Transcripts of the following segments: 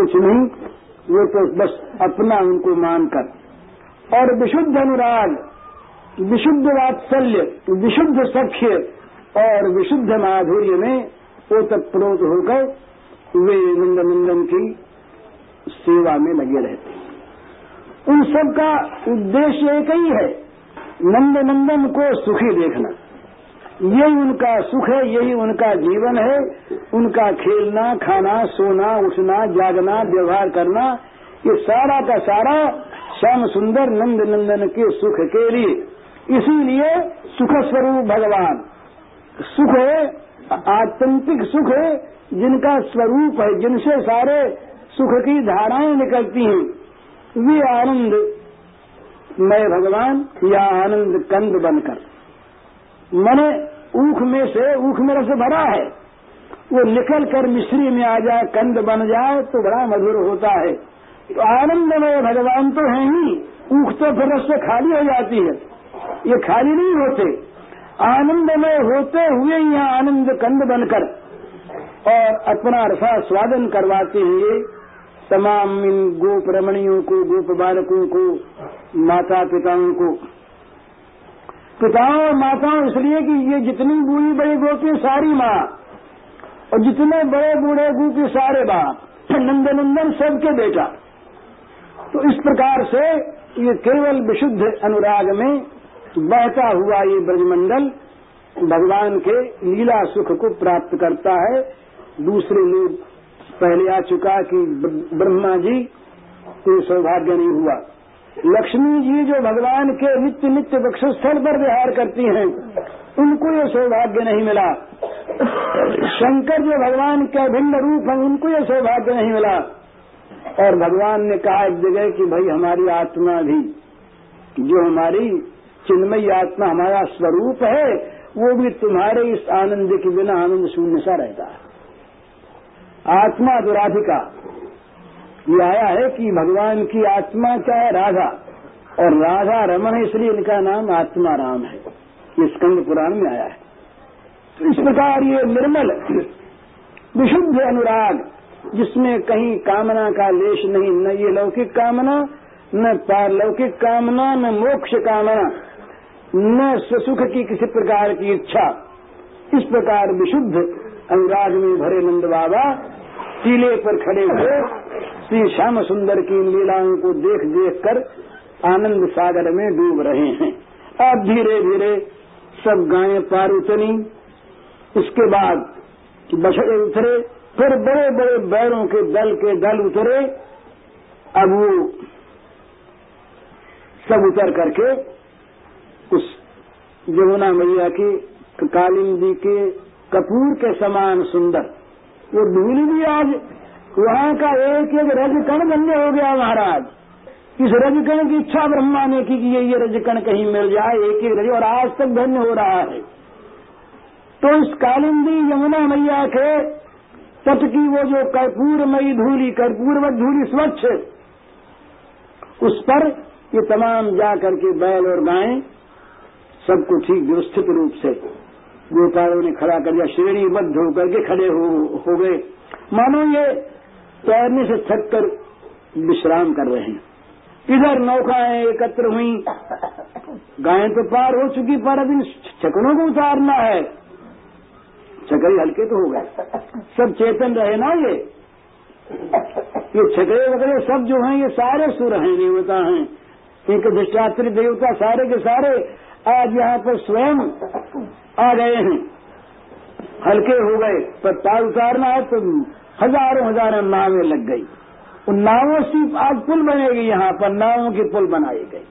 कुछ नहीं, वो तो बस अपना उनको मानकर। और विशुद्ध अनुराग, विशुद्ध वात्सल्य, विशुद्ध सख्य और विशुद्ध माधुर्य में ओतप्रोत होकर वे नंद नंदन की सेवा में लगे रहते हैं। उन सब का उद्देश्य एक ही है नंद नंदन को सुखी देखना। यही उनका सुख है, यही उनका जीवन है। उनका खेलना, खाना, सोना, उठना, जागना, व्यवहार करना, ये सारा का सारा श्याम सुंदर नंद नंदन के सुख के लिए। इसीलिए सुख स्वरूप भगवान। सुख है आत्यंतिक सुख है, जिनका स्वरूप है, जिनसे सारे सुख की धाराएँ निकलती हैं। वे आनंद, मैं भगवान, या आनंद कंद बनकर। मने ऊख में से, ऊख में रस भरा है। वो निकल कर मिश्री में आ जाए, कंद बन जाए तो बड़ा मधुर होता है। तो आनंद में भगवान तो है ही। ऊख तो फिर रस से खाली हो जाती है। ये खाली नहीं होते। आनंदमय होते हुए यहाँ आनंद कंद बनकर और अपना रसा स्वादन करवाते हुए तमाम इन गोप रमणियों को, गोप बालकों को, माता पिताओं को पिताओं और माताओं इसलिए कि ये जितनी बूढ़ी बड़ी गोपी सारी माँ। और जितने बड़े बूढ़े गोपी, सारे बाप। नंदनंदन सबके बेटा। तो इस प्रकार से ये केवल विशुद्ध अनुराग में बहता हुआ ये ब्रजमंडल भगवान के लीला सुख को प्राप्त करता है। दूसरे लोग पहले आ चुका कि ब्रह्मा जी को सौभाग्य नहीं हुआ। लक्ष्मी जी जो भगवान के नित्य नित्य वक्षस्थल पर विहार करती हैं, उनको ये सौभाग्य नहीं मिला। शंकर जो भगवान के अभिन्न रूप हैं, उनको ये सौभाग्य नहीं मिला। और भगवान ने कहा एक जगह कि भाई हमारी आत्मा भी, जो हमारी चिन्मयी आत्मा, हमारा स्वरूप है, वो भी तुम्हारे इस आनंद के बिना आनंद शून्य सा रहता है। आत्मा तो राधिका ये आया है कि भगवान की आत्मा क्या है? राधा। और राधा रमन है, इसलिए इनका नाम आत्मा राम है। ये स्कंद पुराण में आया है। तो इस प्रकार ये निर्मल, विशुद्ध अनुराग, जिसमें कहीं कामना का लेश नहीं, न ये लौकिक कामना, न पारलौकिक कामना, न मोक्ष कामना, न सुख की किसी प्रकार की इच्छा। इस प्रकार विशुद्ध अनुराग में भरे नंद बाबा टीले पर खड़े हुए श्री श्याम सुंदर की लीलाओं को देख देख कर आनंद सागर में डूब रहे हैं। अब धीरे धीरे सब गायें पार उतरी। उसके बाद बछड़े उतरे, फिर बड़े बड़े बैरों के दल के दल उतरे। अब वो सब उतर करके उस यमुना मैया की, कालिंदी के, कपूर के समान सुंदर वो धूल भी आज। वहाँ का एक एक रजकण धन्य हो गया महाराज। इस रजकण की इच्छा ब्रह्मा ने की कि ये ये रजकण कहीं मिल जाए, एक एक रज और आज तक धन्य हो रहा है। तो इस कालिंदी यमुना मैया के तट की वो जो कर्पूरमयी धूली, कर्पूरवत धूली स्वच्छ, उस पर ये तमाम जा करके बैल और गायें, सबको ठीक व्यवस्थित रूप से गोपालों ने खड़ा कर दिया श्रेणीबद्ध होकर के खड़े हो, हो गए। मानो ये तैरने से थक कर विश्राम कर रहे हैं। इधर नौकाएँ एकत्र हुई। गायें तो पार हो चुकी पर अब इन छकड़ों को उतारना है। छकड़े हल्के तो हो गए। सब चेतन रहे ना ये? ये छकड़े वगैरह सब जो हैं ये सारे सुर हैं देवता हैं। एक दृष्टात्री देवता सारे के सारे आज यहाँ पर स्वयं आ गए हैं। हल्के हो गए, पर तार उतारना है तो हज़ारों हज़ारों नावें लग गई। उन नावों से आज पुल बनेगी यहाँ पर, नावों की पुल बनाई गई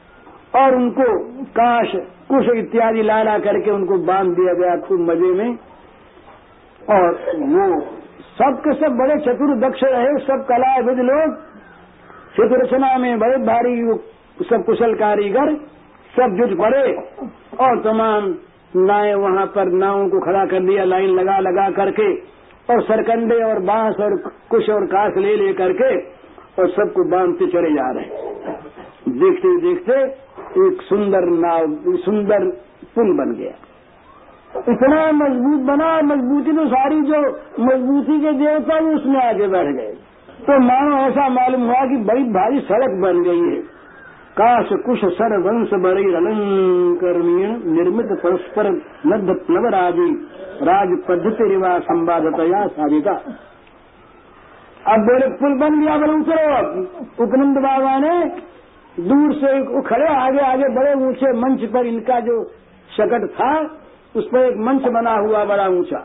और उनको काश कुश इत्यादि ला ला करके उनको बाँध दिया गया खूब मज़े में। और वो सब के सब बड़े चतुर दक्ष रहे, सब कला विद लोग। चित्ररचना में बड़े भारी सब कुशल कारीगर। सब जुट पड़े और तमाम नाए वहाँ पर नावों को खड़ा कर दिया, लाइन लगा लगा करके और सरकंडे और बाँस और कुश और काश ले ले करके और सबको बांधते चले जा रहे देखते देखते एक सुंदर नाव, सुंदर पुल बन गया। इतना मज़बूत बना, मजबूती तो सारी जो मजबूती के देवता उसमें आगे बढ़ गए। तो मानो ऐसा मालूम हुआ कि बड़ी भारी सड़क बन गई है। काश कुश सर वंश बड़ी अलंकरणीय निर्मित परस्पर नद नवराजी राज पद्धति रिवा संवादतया साधिता। अब बोले पुल बन गया बोले उतरो उपनंद बाबा ने दूर से खड़े, आगे आगे बड़े ऊँचे मंच पर इनका जो शकट था, उस पर एक मंच बना हुआ बड़ा ऊँचा।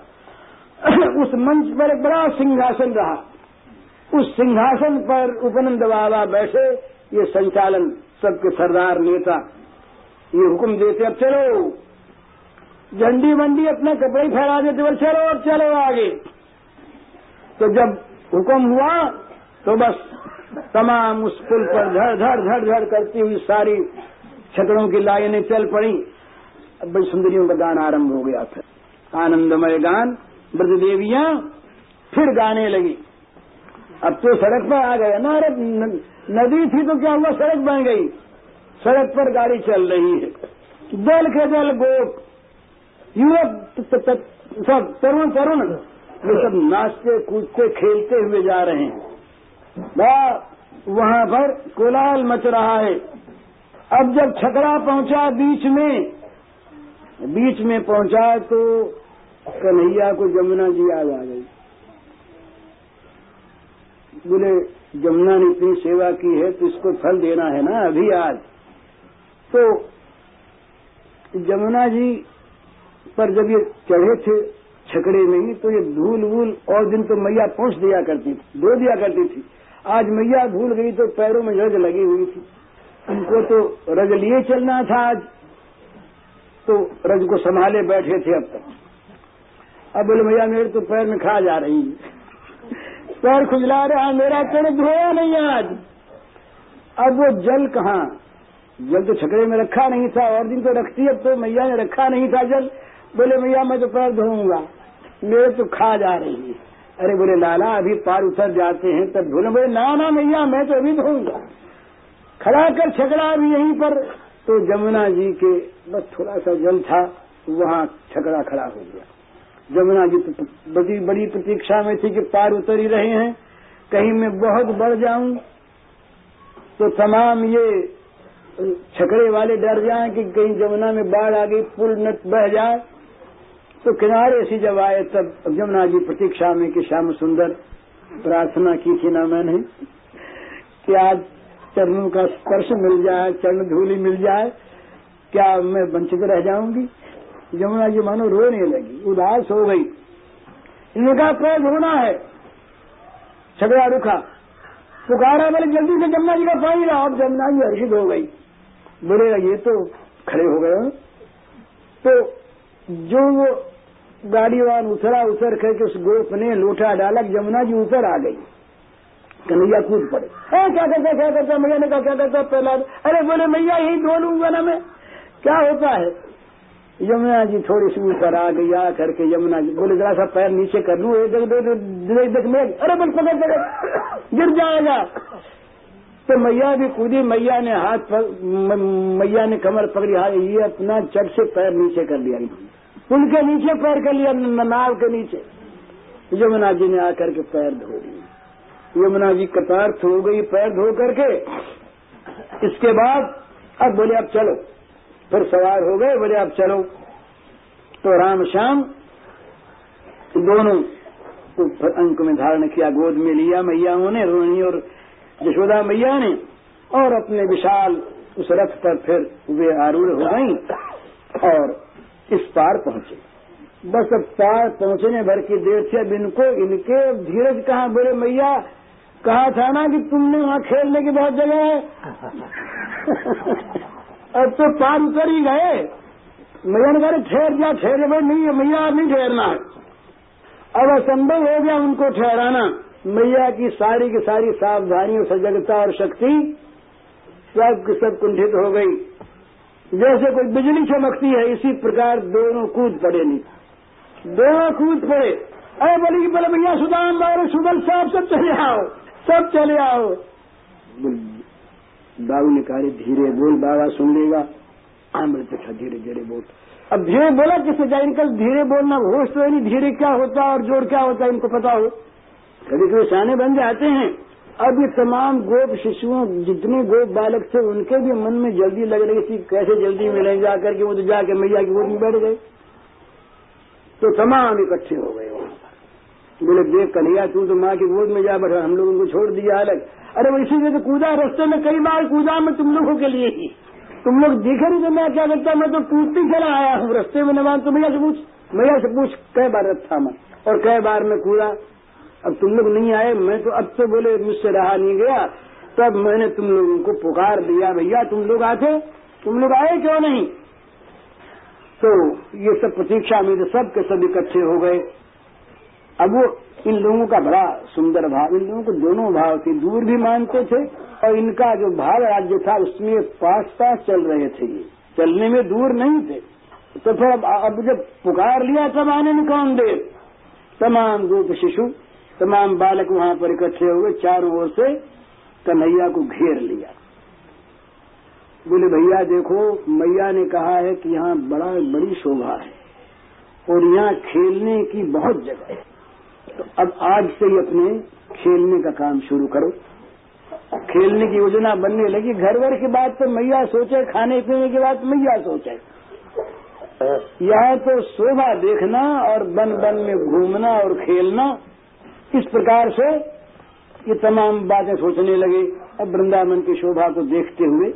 उस मंच पर एक बड़ा सिंहासन रहा। उस सिंहासन पर उपनंद बाबा बैठे, ये संचालन सबके सरदार नेता। ये हुक्म देते अब चलो। झंडी वंडी अपने कपड़े फहरा देते बोले, चलो, अब चलो आगे। तो जब हुक्म हुआ तो बस तमाम उस पुल पर धड़ धड़ धड़ धड़ करती हुई सारी छकड़ों की लाइनें चल पड़ी। अब बड़ी सुंदरियों का गान आरंभ हो गया था। आनंदमय गान, ब्रजदेवियाँ फिर गाने लगी। अब तो सड़क पर आ गया ना अरे नदी थी तो क्या हुआ? सड़क बन गई। सड़क पर गाड़ी चल रही है। दल के दल गोप। युवक सब तरुण तरुण। ये सब नाचते, कूदते, खेलते हुए जा रहे हैं। वहाँ पर कोलाल मच रहा है। अब जब छकरा पहुँचा बीच में बीच में पहुँचा तो कन्हैया को जमुना जी याद आ गई। बोले जमुना ने इतनी सेवा की है तो इसको फल देना है ना अभी आज। तो जमुना जी पर जब ये चढ़े थे छकड़े में तो ये धूल वूल और दिन तो मैया पहुँच दिया करती थी, धो दिया करती थी। आज मैया भूल गई तो पैरों में रज लगी हुई थी। उनको तो रज लिए चलना था आज। तो रज को संभाले बैठे थे अब तक। अब बोले भैया मेरे तो पैर में खा जा रही है। पैर खुजला रहा, मेरा पैर धोया नहीं आज। अब वो जल कहाँ? जल तो छकड़े में रखा नहीं था, और दिन तो रखती अब तो मैया ने रखा नहीं था जल। बोले, मैया, मैं तो पैर धोऊँगा। मेरे तो खा जा रही है। अरे बोले लाला अभी पार उतर जाते हैं, तब धोले बोले ना ना मैया, मैं तो अभी धोऊँगा। खड़ा कर छकड़ा अभी यहीं पर। तो जमुना जी के बस थोड़ा सा जल था, वहाँ छकड़ा खड़ा हो गया। जमुना जी तो बड़ी बड़ी प्रतीक्षा में थी कि पार उतर ही रहे हैं। कहीं मैं बहुत बढ़ जाऊँ तो तमाम ये छकड़े वाले डर जाएँ कि कहीं जमुना में बाढ़ आ गई, पुल न बह जाए। तो किनारे से जब आए, तब जमुना जी प्रतीक्षा में कि श्याम सुंदर प्रार्थना की थी ना मैंने, कि आज चरणों का स्पर्श मिल जाए, चरण धूली मिल जाए, क्या मैं वंचित रह जाऊँगी? जमुना जी मानो रोने लगी, उदास हो गई। इन्होंने कहा पैर धोना है? छगड़ा रुखा पुकारा, बोले, जल्दी से जमुना जी का पानी लाओ। अब जमुना जी हर्षित हो गई। बोले, ये तो खड़े हो गए तो जो वो गाड़ी वान उतरा उतर करके उस गोप ने लोटा डाला जमुना जी ऊपर आ गई। कन्हैया कूद पड़े। है क्या करता क्या करता मैया ने कहा, क्या करता पहला अरे, बोले, मैया यही धो लूँगा ना मैं। क्या होता है? यमुना जी थोड़ी सी ऊपर आ गई आ करके यमुना जी बोले, जरा सा पैर नीचे कर लू, एक देख देख मैं अरे बोल पकड़ पकड़ गिर जाएगा। तो मैया भी कूदी, मैया ने हाथ मैया ने कमर पकड़ी हाथ ये अपना चट से पैर नीचे कर लिया। पुल के नीचे पैर कर लिया नाव के नीचे। यमुना जी ने आकर के पैर धो लिए। यमुना जी कतार हो गई, पैर धो करके। इसके बाद अब बोले, अब चलो। फिर सवार हो गए, बोले, अब चलो। तो राम श्याम दोनों को अंक में धारण किया, गोद में लिया, मैयाओं ने, रोहिणी और यशोदा मैया ने, और अपने विशाल उस रथ पर फिर वे आरूढ़ हो गई और इस पार पहुँचे। बस अब पार पहुँचने भर की देर थी, अब इनको, इनके धीरज कहा? बोले, मैया, कहा था ना कि तुमने वहाँ खेलने की बहुत जगह है? अब तो पार उतर ही गए मैया ने कहा ठहर जा, ठहरे भाई, नहीं, मैया नहीं ठहरना है। अब असंभव हो गया उनको ठहराना। मैया की सारी की सारी सावधानी सजगता और शक्ति सब सब कुंठित हो गई। जैसे कोई बिजली चमकती है, इसी प्रकार दोनों कूद पड़े नहीं दोनों कूद पड़े। अरे बोले कि बोले भैया सुदाम और सुबल साहब सब चले आओ, सब चले आओ। बाबू ने कहा धीरे बोल, बाबा सुन लेगा। बोले तो धीरे धीरे बोल। अब धीरे बोला किससे जाए इनका धीरे बोलना होश तो नहीं, धीरे क्या होता और ज़ोर क्या होता, इनको पता हो। कभी कभी साने बन जाते हैं। अब ये तमाम गोप शिशुओं, जितने गोप बालक थे, उनके भी मन में जल्दी लग रही थी कैसे जल्दी मिले, जाकर के वो तो जाके मैया की गोद में बैठ गए। तो तमाम इकट्ठे हो गए। बोले, देख कन्हैया, तू तो माँ की गोद में जा बैठा, हम लोग उनको छोड़ दिया अलग। अरे वो इसीलिए तो कूदा, रस्ते में कई बार कूदा मैं तुम लोगों के लिए ही। तुम लोग देखे नहीं तो मैं क्या करता, मैं तो टूटती चला आया हूँ रस्ते में नवाज़ तो भैया से पूछ भैया से पूछ, कई बार रखा मैं और कई बार मैं कूदा। अब तुम लोग नहीं आए, मैं तो अब तो बोले, मुझसे रहा नहीं गया। तब मैंने तुम लोगों को पुकार दिया, भैया, तुम लोग आते, तुम लोग आए क्यों नहीं? तो ये सब प्रतीक्षा में तो सब के सब इकट्ठे हो गए। अब वो इन लोगों का बड़ा सुंदर भाव इन लोगों को दोनों भाव थे दूर भी मानते थे और इनका जो भाव राज्य था उसमें पास पास चल रहे थे ये। चलने में दूर नहीं थे। तो फिर अब, अब जब पुकार लिया तब आने में कौन देर? तमाम गोप शिशु तमाम बालक वहाँ पर इकट्ठे हुए चारों ओर से कन्हैया को घेर लिया। बोले भैया देखो मैया ने कहा है कि यहाँ बड़ा बड़ी शोभा है और यहाँ खेलने की बहुत जगह है। तो अब आज से ही अपने खेलने का काम शुरू करो। खेलने की योजना बनने लगी, घर वर की बात तो मैया सोचे, खाने पीने की बात मैया सोचे। यहाँ तो शोभा देखना और बन बन में घूमना और खेलना, इस प्रकार से ये तमाम बातें सोचने लगे। अब वृंदावन की शोभा को देखते हुए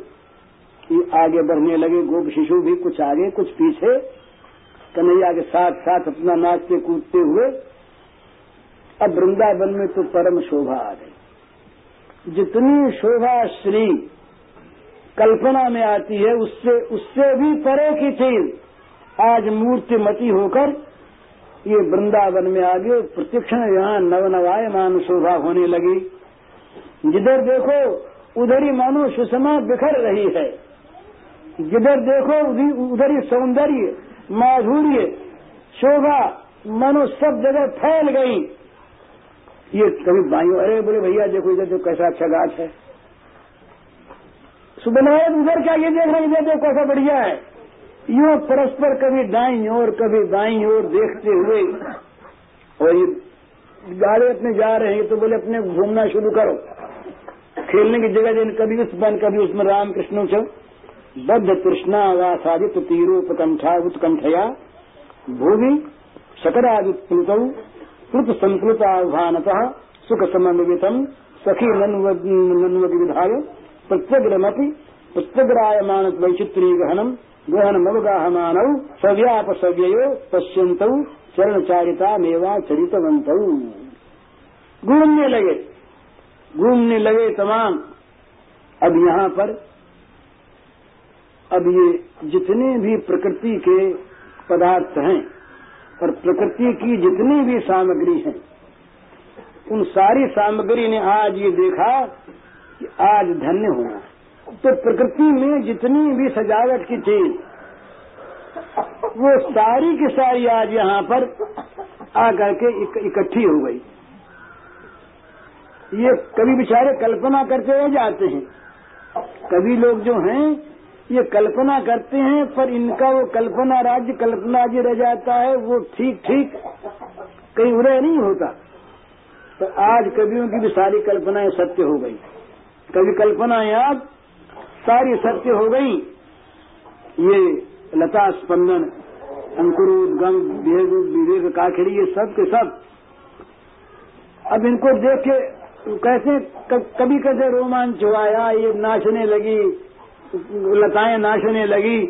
ये आगे बढ़ने लगे। गोप शिशु भी कुछ आगे, कुछ पीछे। कन्हैया के साथ साथ अपना नाचते कूदते हुए अब वृंदावन में तो परम शोभा आ गई। जितनी शोभा श्री कल्पना में आती है, उससे उससे भी परे की चीज़ आज मूर्तिमती होकर ये वृंदावन में आ गए। प्रतिक्षण यहाँ नव मान शोभा होने लगी। जिधर देखो, उधर ही मानो सुषमा बिखर रही है। जिधर देखो उधर ही सौंदर्य, माधुर्य, शोभा मनो सब जगह फैल गई। ये कभी बाई अरे बोले भैया देखो इधर देखो कैसा अच्छा गाछ है। सुबह उधर क्या, ये देख रहे इधर देखो कैसा बढ़िया है। यूँ परस्पर कभी दाई और कभी बाई और देखते हुए, और ये गाड़े अपने जा रहे हैं तो बोले अपने घूमना शुरू करो। खेलने की जगह जगह कभी उस बन, कभी उसमें राम कृष्ण चौ बद्ध तृष्णा वासादित तीरोपकंठा उत्कंठया भूमि शकरादिप्लुत कृत संकृत आह्वानत सुख समन्वितम सखी नन्वक विधाय प्रत्यग्रमपि प्रत्यग्रायमान वैचित्री गहनम गहनमवगाहमानौ सव्यापसव्ययो पश्यन्तौ चरणचारिता मेवा चरितवंत घूमने लगे घूमने लगे तमाम। अब यहाँ पर अब ये जितने भी प्रकृति के पदार्थ हैं और प्रकृति की जितनी भी सामग्री है, उन सारी सामग्री ने आज ये देखा कि आज धन्य होना तो प्रकृति में जितनी भी सजावट की चीज़ वो सारी की सारी आज यहाँ पर आकर के इकट्ठी हो गई। ये कभी बेचारे कल्पना करते रह जाते हैं। कभी लोग जो हैं ये कल्पना करते हैं, पर इनका वो कल्पना राज्य कल्पना राज्य रह जाता है, वो ठीक ठीक कहीं उदय नहीं होता। तो आज कवियों की भी सारी कल्पनाएँ सत्य हो गई। कभी कल्पनाएँ आज सारी सत्य हो गई। ये लता स्पंदन अंकुरोद्गम विवेक काखड़ी, ये सब के सब अब इनको देख के कैसे कभी कैसे रोमांच हुआ ये नाचने लगी लताएँ नाचने लगी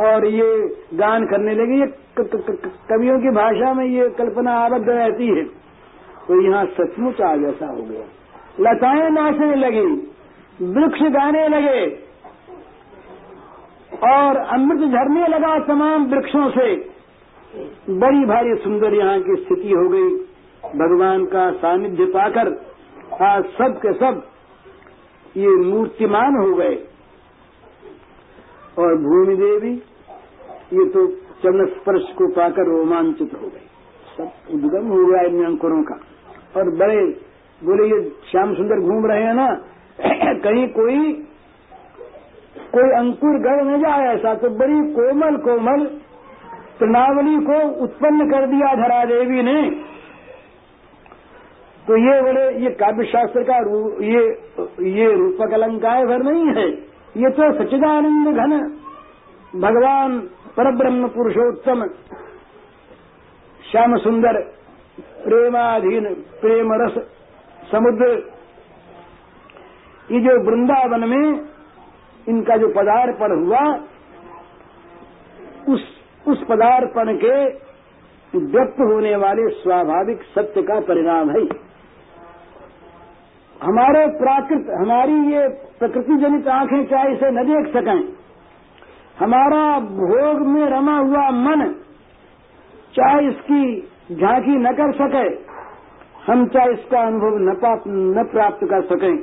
और ये गान करने लगी। ये कवियों की भाषा में ये कल्पना आबद्ध रहती है। तो यहाँ सचमुच आज ऐसा हो गया। लताएँ नाचने लगी, वृक्ष गाने लगे और अमृत झरने लगा तमाम वृक्षों से। बड़ी भारी सुंदर यहाँ की स्थिति हो गई। भगवान का सानिध्य पाकर आज सब के सब ये मूर्तिमान हो गए। और भूमि देवी ये तो चरण स्पर्श को पाकर रोमांचित हो गई। सब उद्गम हो गया इन अंकुरों का। और बड़े बोले ये श्याम सुंदर घूम रहे हैं ना कहीं कोई कोई अंकुर गढ़ न जाए ऐसा तो बड़ी कोमल कोमल प्रणावली को उत्पन्न कर दिया धरा देवी ने। तो ये बोले ये काव्य शास्त्र का रू, ये ये रूपक अलंकार भर नहीं है। ये तो सच्चिदानंद घन। भगवान परब्रह्म पुरुषोत्तम श्याम सुंदर प्रेमाधीन प्रेम रस समुद्र। ये जो वृंदावन में इनका जो पदार्पण हुआ, उस उस पदार्पण के व्यक्त होने वाले स्वाभाविक सत्य का परिणाम है हमारे प्राकृत हमारी ये प्रकृति जनित आँखें चाहे इसे न देख सकें? हमारा भोग में रमा हुआ मन चाहे इसकी झांकी न कर सके? हम चाहे इसका अनुभव न, न प्राप्त कर सकें?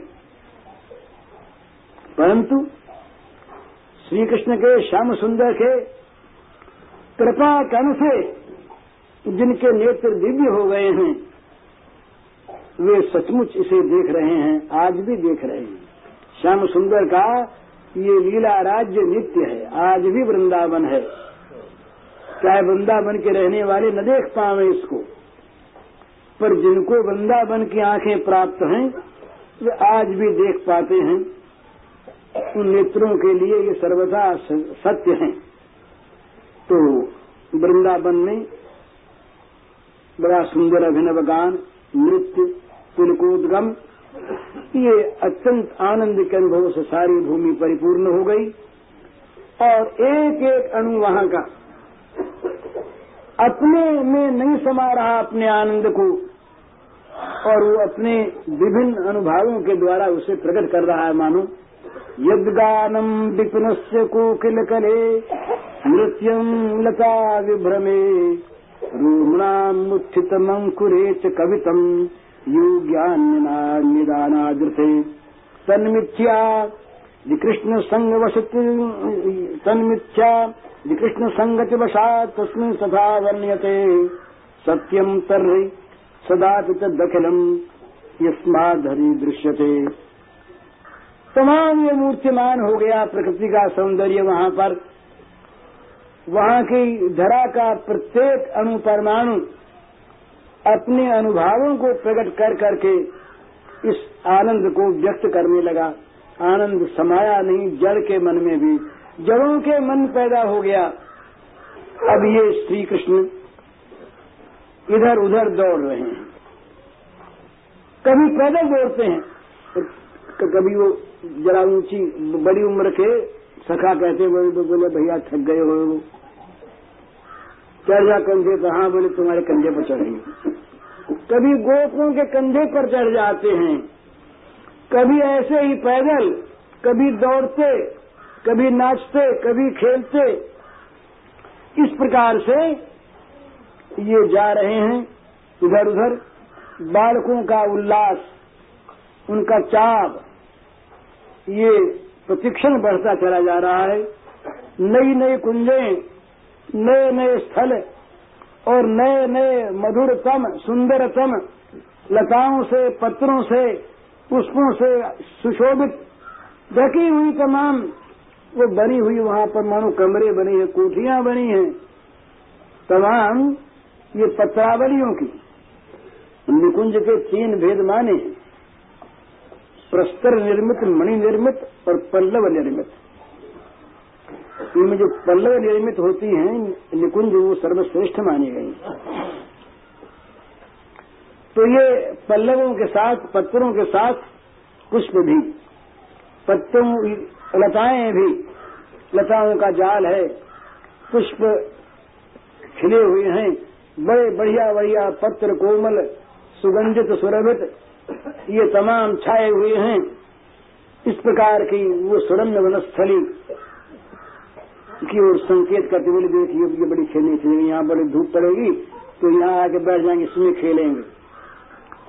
परंतु श्री कृष्ण के श्याम सुंदर के कृपा कण से जिनके नेत्र दिव्य हो गए हैं वे सचमुच इसे देख रहे हैं, आज भी देख रहे हैं। श्याम सुंदर का, ये लीला राज्य नित्य है, आज भी वृंदावन है। चाहे वृंदावन के रहने वाले न देख पावे इसको, पर जिनको वृंदावन की आँखें प्राप्त हैं, वे आज भी देख पाते हैं। उन नेत्रों के लिए ये सर्वदा सत्य है। तो वृंदावन में बड़ा सुंदर अभिनव गान, नृत्य पुलकोदगम ये अत्यंत आनंद के अनुभव से सारी भूमि परिपूर्ण हो गई और एक एक अणु वहाँ का अपने में नहीं समा रहा अपने आनंद को और वो अपने विभिन्न अनुभवों के द्वारा उसे प्रकट कर रहा है, मानो। यद्गानम् विपिनस्य कोकिलकले नृत्यम लता विभ्रमे रूम्णाम् उत्थितमङ्कुरे च कवितम्। योग्यान्यनान्यदानादृते तन्मिथ्या विकृष्णसङ्गवशत् तन्मिथ्या विकृष्णसङ्गतिवशात् तस्मिन् तथा वर्ण्यते। सत्यम् तर्हि सदापि तदखिलम् यस्माद्धरि दृश्यते। तमाम ये मूर्तिमान हो गया प्रकृति का सौंदर्य वहाँ पर। वहाँ की धरा का प्रत्येक अणु परमाणु अपने अनुभावों को प्रकट कर करके इस आनंद को व्यक्त करने लगा। आनंद समाया नहीं, जड़ के मन में भी। जड़ों के मन पैदा हो गया। अब ये श्री कृष्ण इधर उधर दौड़ रहे हैं। कभी पैदल दौड़ते हैं। कभी वो जरा ऊँची, बड़ी उम्र के सखा कहते बोले बोले, भैया थक गए हो। चढ़ जा कंधे पर हाँ बोले, तुम्हारे कंधे पर चढ़ेंगे। कभी गोपों के कंधे पर चढ़ जाते हैं। कभी ऐसे ही पैदल, कभी दौड़ते, कभी नाचते, कभी खेलते। इस प्रकार से ये जा रहे हैं इधर उधर बालकों का उल्लास, उनका चाव, ये प्रतिक्षण बढ़ता चला जा रहा है। नई नई कुंजें नए नए स्थल और नए नए मधुर मधुरतम, सुंदरतम लताओं से, पत्रों से, पुष्पों से सुशोभित, ढकी हुई तमाम, वो बनी हुई वहाँ पर मानो कमरे बने हैं, कोठियाँ बनी हैं। तमाम ये पत्रावलियों की, निकुंज के तीन भेद माने प्रस्तर निर्मित, मणि निर्मित और पल्लव निर्मित। इनमें जो पल्लव निर्मित होती हैं, निकुंज वो सर्वश्रेष्ठ मानी गई तो ये पल्लवों के साथ, पत्थरों के साथ पुष्प भी पत्तों लताएँ भी, लताओं का जाल है, पुष्प खिले हुए हैं, बड़े बढ़िया बढ़िया पत्र कोमल, सुगंधित, सुरभित, ये तमाम छाए हुए हैं। इस प्रकार की वो सुरम्य वनस्थली की ओर संकेत करते बोले देखिए ये बड़ी खेलनी चाहिए यहाँ बड़ी धूप पड़ेगी तो यहाँ आके बैठ जाएँगे, इसमें खेलेंगे।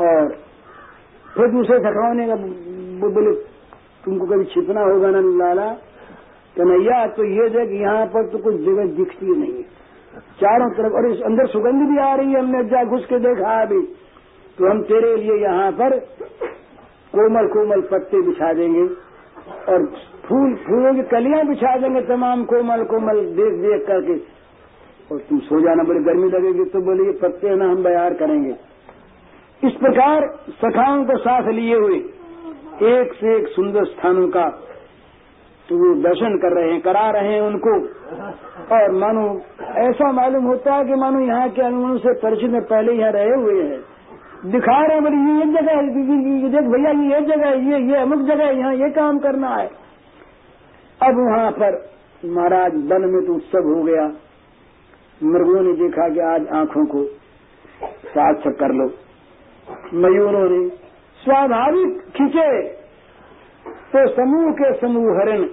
और फिर दूसरे थकवाने का बोले, तुमको कभी छिपना होगा ना लाला? कन्हैया तो ये देख, यहाँ पर तो कुछ जगह दिखती नहीं चारों तरफ़, और इस अंदर सुगंध भी आ रही है, हमने जा घुस के देखा अभी। तो हम तेरे लिए यहाँ पर कोमल कोमल पत्ते बिछा देंगे और फूल फूलों की कलियाँ बिछा देंगे तमाम कोमल कोमल देख देख करके। और तुम सो जाना, बड़ी गर्मी लगेगी तो बोले ये पत्ते ना हम बयार करेंगे। इस प्रकार सखाओं को साथ लिए हुए एक से एक सुंदर स्थानों का तो वो दर्शन कर रहे हैं, करा रहे हैं उनको। और मानो, ऐसा मालूम होता है कि मानो यहाँ के अनुभव से परिचित में पहले यहाँ रहे हुए हैं। दिखा रहे हैं, बोले, ये एक जगह है देख, भैया, ये एक जगह है, ये ये अमुक जगह है, यहाँ ये काम करना है। अब वहाँ पर महाराज वन में तो उत्सव हो गया। मृगों ने देखा कि आज आँखों को साथ कर लो। मयूरों ने स्वाभाविक खींचे। तो समूह के समूह हरण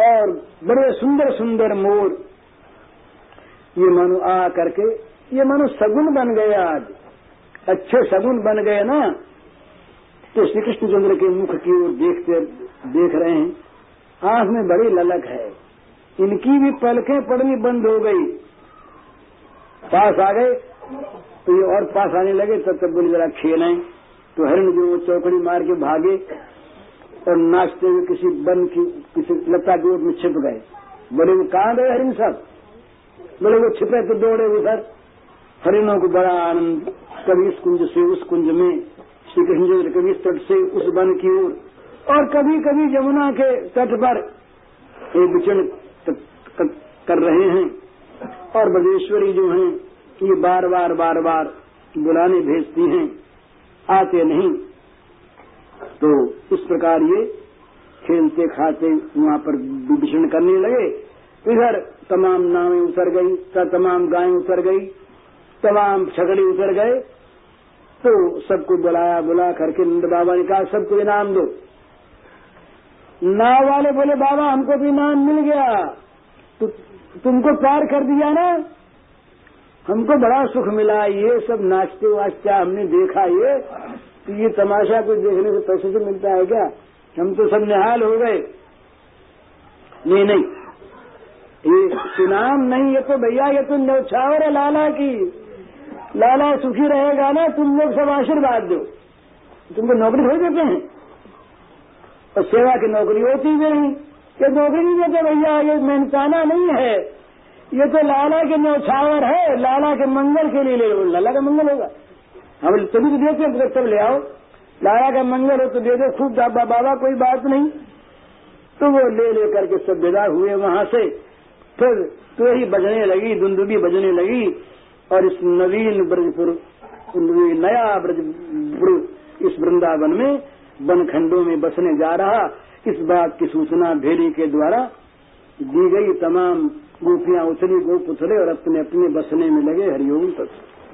और बड़े सुंदर सुंदर मोर। ये मनु आ करके, ये मनु सगुन बन गए आज। अच्छे सगुन बन गए ना? तो श्री कृष्णचंद्र के मुख की ओर देखते, देख रहे हैं। आँख में बड़ी ललक है। इनकी भी पलकें पड़नी बंद हो गई। पास आ गए तो ये और पास आने लगे, तब तक बोले, जरा खेलें तो हरण जो वो चौकड़ी मार के भागे और नाचते हुए किसी बन की, किसी लता की ओर में छिप गए। बोले वो कहाँ गए हरिण साहब बोले, वो छिपे तो दौड़े उधर। हरिणों को बड़ा आनंद कभी इस कुंज से उस कुंज में, श्री कृष्ण जी कभी इस तट से उस वन की ओर और कभी कभी यमुना के तट पर एक विचरण कर रहे हैं। और बजेश्वरी जो हैं, ये बार बार बार बार बुलाने भेजती हैं, आते नहीं। तो इस प्रकार ये खेलते, खाते वहाँ पर विभीषण करने लगे। इधर तमाम नावें उतर गई तमाम गायें उतर गई, तमाम छगड़े उतर गए। तो सबको बुलाया, बुला करके नंद बाबा ने कहा, सबको इनाम दो। नाव वाले बोले, बाबा, हमको भी नाम मिल गया। तो तुमको प्यार कर दिया ना? हमको बड़ा सुख मिला, ये सब नाचते वाचते हमने देखा ये। तो ये तमाशा कोई देखने से पैसे से मिलता है क्या? हम तो सब निहाल हो गए। नहीं नहीं। ये सुनाम नहीं, ये तो भैया, ये तो नौछावर है लाला की। लाला सुखी रहेगा ना, तुम लोग सब आशीर्वाद दो। तुमको नौकरी हो देते हैं? और सेवा की नौकरी होती भी नहीं ये नौकरी नहीं देते भैया, ये मेहनताना नहीं है। ये तो लाला के नौछावर है, लाला के मंगल के लिए ले लो लाला का मंगल होगा। हम तभी तो देते हैं तो सब ले आओ। लाला का मंगल हो तो दे दो, खूब बाबा बाबा, कोई बात नहीं। तो वो ले ले करके सब विदा हुए वहाँ से। फिर तो ही बजने लगी, दुंदुबी बजने लगी, और इस नवीन ब्रजपुर, नया ब्रजपुर इस वृंदावन में बनखंडों में बसने जा रहा, इस बात की सूचना भेड़ी के द्वारा दी गई तमाम गोपियाँ उछली गोप उछले और अपने अपने बसने में लगे हरिओम तक